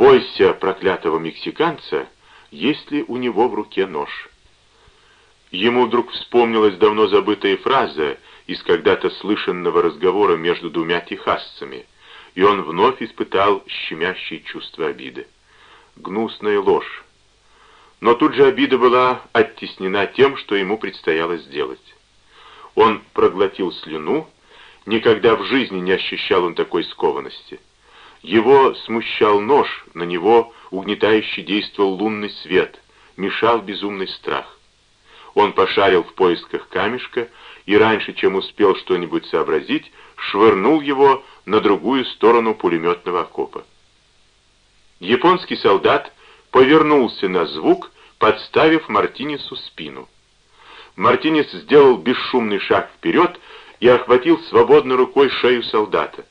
«Бойся проклятого мексиканца, есть ли у него в руке нож». Ему вдруг вспомнилась давно забытая фраза из когда-то слышанного разговора между двумя техасцами, и он вновь испытал щемящее чувство обиды. Гнусная ложь. Но тут же обида была оттеснена тем, что ему предстояло сделать. Он проглотил слюну, никогда в жизни не ощущал он такой скованности. Его смущал нож, на него угнетающе действовал лунный свет, мешал безумный страх. Он пошарил в поисках камешка и раньше, чем успел что-нибудь сообразить, швырнул его на другую сторону пулеметного окопа. Японский солдат повернулся на звук, подставив Мартинесу спину. Мартинес сделал бесшумный шаг вперед и охватил свободной рукой шею солдата.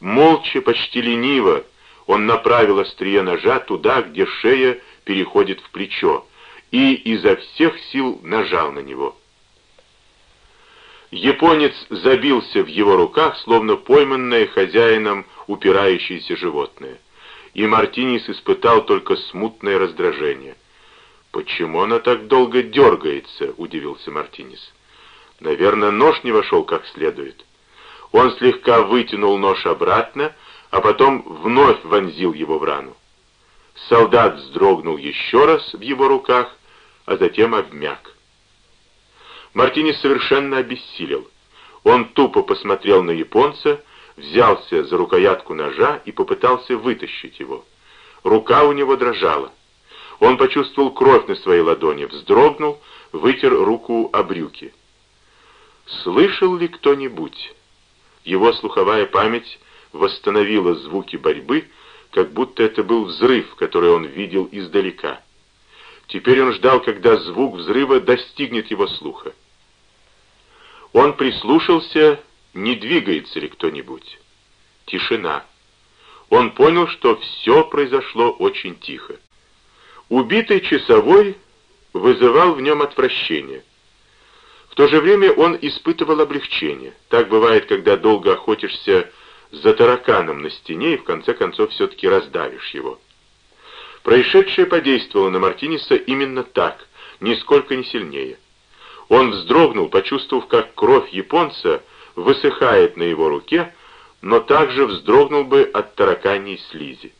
Молча, почти лениво, он направил острие ножа туда, где шея переходит в плечо, и изо всех сил нажал на него. Японец забился в его руках, словно пойманное хозяином упирающееся животное. И Мартинис испытал только смутное раздражение. «Почему она так долго дергается?» — удивился Мартинис. «Наверное, нож не вошел как следует». Он слегка вытянул нож обратно, а потом вновь вонзил его в рану. Солдат вздрогнул еще раз в его руках, а затем обмяк. Мартинес совершенно обессилел. Он тупо посмотрел на японца, взялся за рукоятку ножа и попытался вытащить его. Рука у него дрожала. Он почувствовал кровь на своей ладони, вздрогнул, вытер руку о брюки. Слышал ли кто-нибудь? Его слуховая память восстановила звуки борьбы, как будто это был взрыв, который он видел издалека. Теперь он ждал, когда звук взрыва достигнет его слуха. Он прислушался, не двигается ли кто-нибудь. Тишина. Он понял, что все произошло очень тихо. Убитый часовой вызывал в нем отвращение. То же время он испытывал облегчение. Так бывает, когда долго охотишься за тараканом на стене и в конце концов все-таки раздавишь его. Происшедшее подействовало на Мартинеса именно так, нисколько не сильнее. Он вздрогнул, почувствовав, как кровь японца высыхает на его руке, но также вздрогнул бы от тараканьей слизи.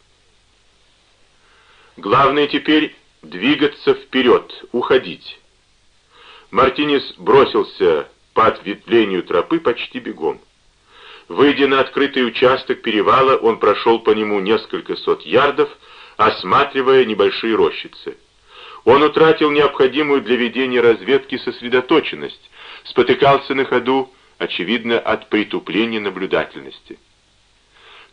Главное теперь двигаться вперед, уходить. Мартинес бросился по ответвлению тропы почти бегом. Выйдя на открытый участок перевала, он прошел по нему несколько сот ярдов, осматривая небольшие рощицы. Он утратил необходимую для ведения разведки сосредоточенность, спотыкался на ходу, очевидно, от притупления наблюдательности.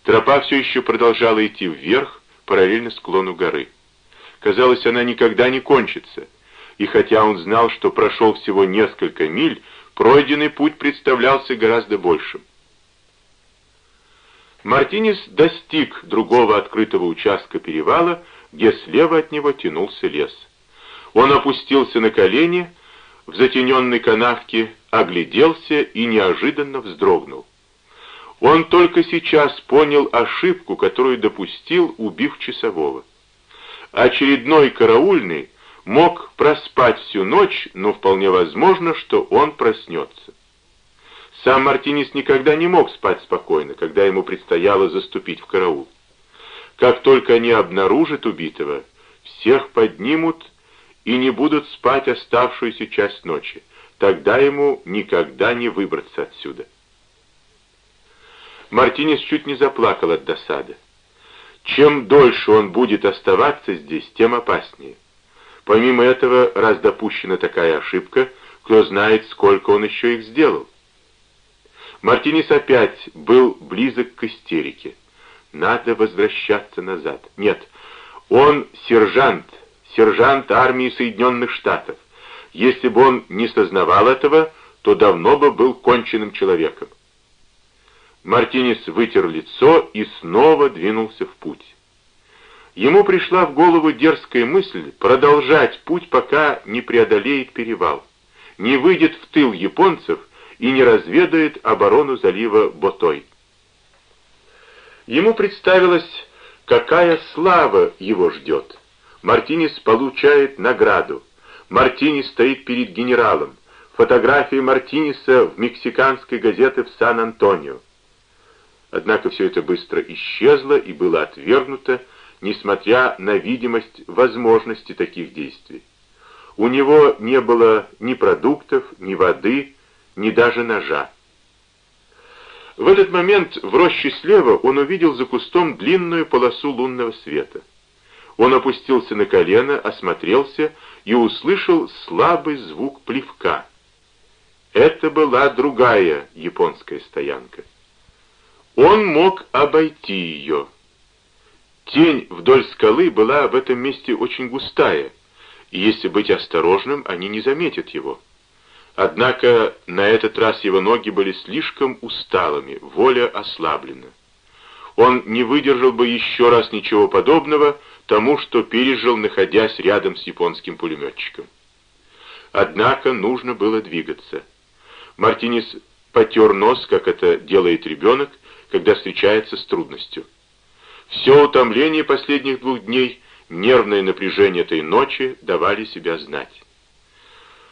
Тропа все еще продолжала идти вверх, параллельно склону горы. Казалось, она никогда не кончится, и хотя он знал, что прошел всего несколько миль, пройденный путь представлялся гораздо большим. Мартинес достиг другого открытого участка перевала, где слева от него тянулся лес. Он опустился на колени в затененной канавке, огляделся и неожиданно вздрогнул. Он только сейчас понял ошибку, которую допустил, убив часового. Очередной караульный мог проспать всю ночь, но вполне возможно, что он проснется. Сам Мартинес никогда не мог спать спокойно, когда ему предстояло заступить в караул. Как только они обнаружат убитого, всех поднимут и не будут спать оставшуюся часть ночи. Тогда ему никогда не выбраться отсюда. Мартинес чуть не заплакал от досады. Чем дольше он будет оставаться здесь, тем опаснее. Помимо этого, раз допущена такая ошибка, кто знает, сколько он еще их сделал. Мартинес опять был близок к истерике. Надо возвращаться назад. Нет, он сержант, сержант армии Соединенных Штатов. Если бы он не сознавал этого, то давно бы был конченным человеком. Мартинес вытер лицо и снова двинулся в путь. Ему пришла в голову дерзкая мысль продолжать путь, пока не преодолеет перевал, не выйдет в тыл японцев и не разведает оборону залива Ботой. Ему представилось, Какая слава его ждет! Мартинес получает награду. Мартинес стоит перед генералом. Фотографии Мартинеса в мексиканской газете в Сан-Антонио. Однако все это быстро исчезло и было отвергнуто, несмотря на видимость возможности таких действий. У него не было ни продуктов, ни воды, ни даже ножа. В этот момент в роще слева он увидел за кустом длинную полосу лунного света. Он опустился на колено, осмотрелся и услышал слабый звук плевка. Это была другая японская стоянка. Он мог обойти ее. Тень вдоль скалы была в этом месте очень густая, и если быть осторожным, они не заметят его. Однако на этот раз его ноги были слишком усталыми, воля ослаблена. Он не выдержал бы еще раз ничего подобного тому, что пережил, находясь рядом с японским пулеметчиком. Однако нужно было двигаться. Мартинес потер нос, как это делает ребенок, когда встречается с трудностью. Все утомление последних двух дней, нервное напряжение этой ночи давали себя знать.